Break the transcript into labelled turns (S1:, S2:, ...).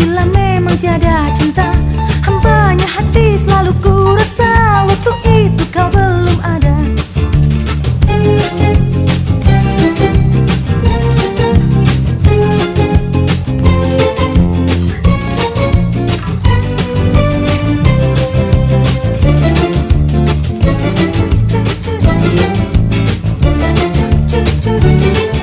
S1: Bila memang tiada cinta Hambanya hati selalu ku rasa Waktu itu kau belum ada Thank you.